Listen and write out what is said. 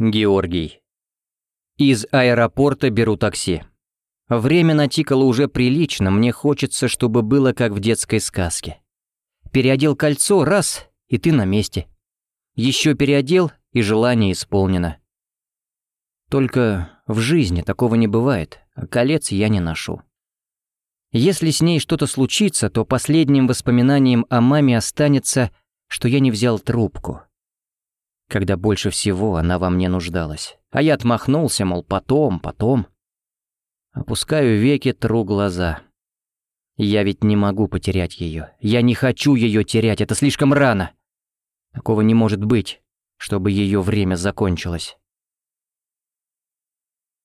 Георгий. Из аэропорта беру такси. Время натикало уже прилично, мне хочется, чтобы было как в детской сказке. Переодел кольцо, раз, и ты на месте. Еще переодел, и желание исполнено. Только в жизни такого не бывает, а колец я не ношу. Если с ней что-то случится, то последним воспоминанием о маме останется, что я не взял трубку когда больше всего она во мне нуждалась. А я отмахнулся, мол, потом, потом. Опускаю веки, тру глаза. Я ведь не могу потерять ее. Я не хочу ее терять, это слишком рано. Такого не может быть, чтобы ее время закончилось.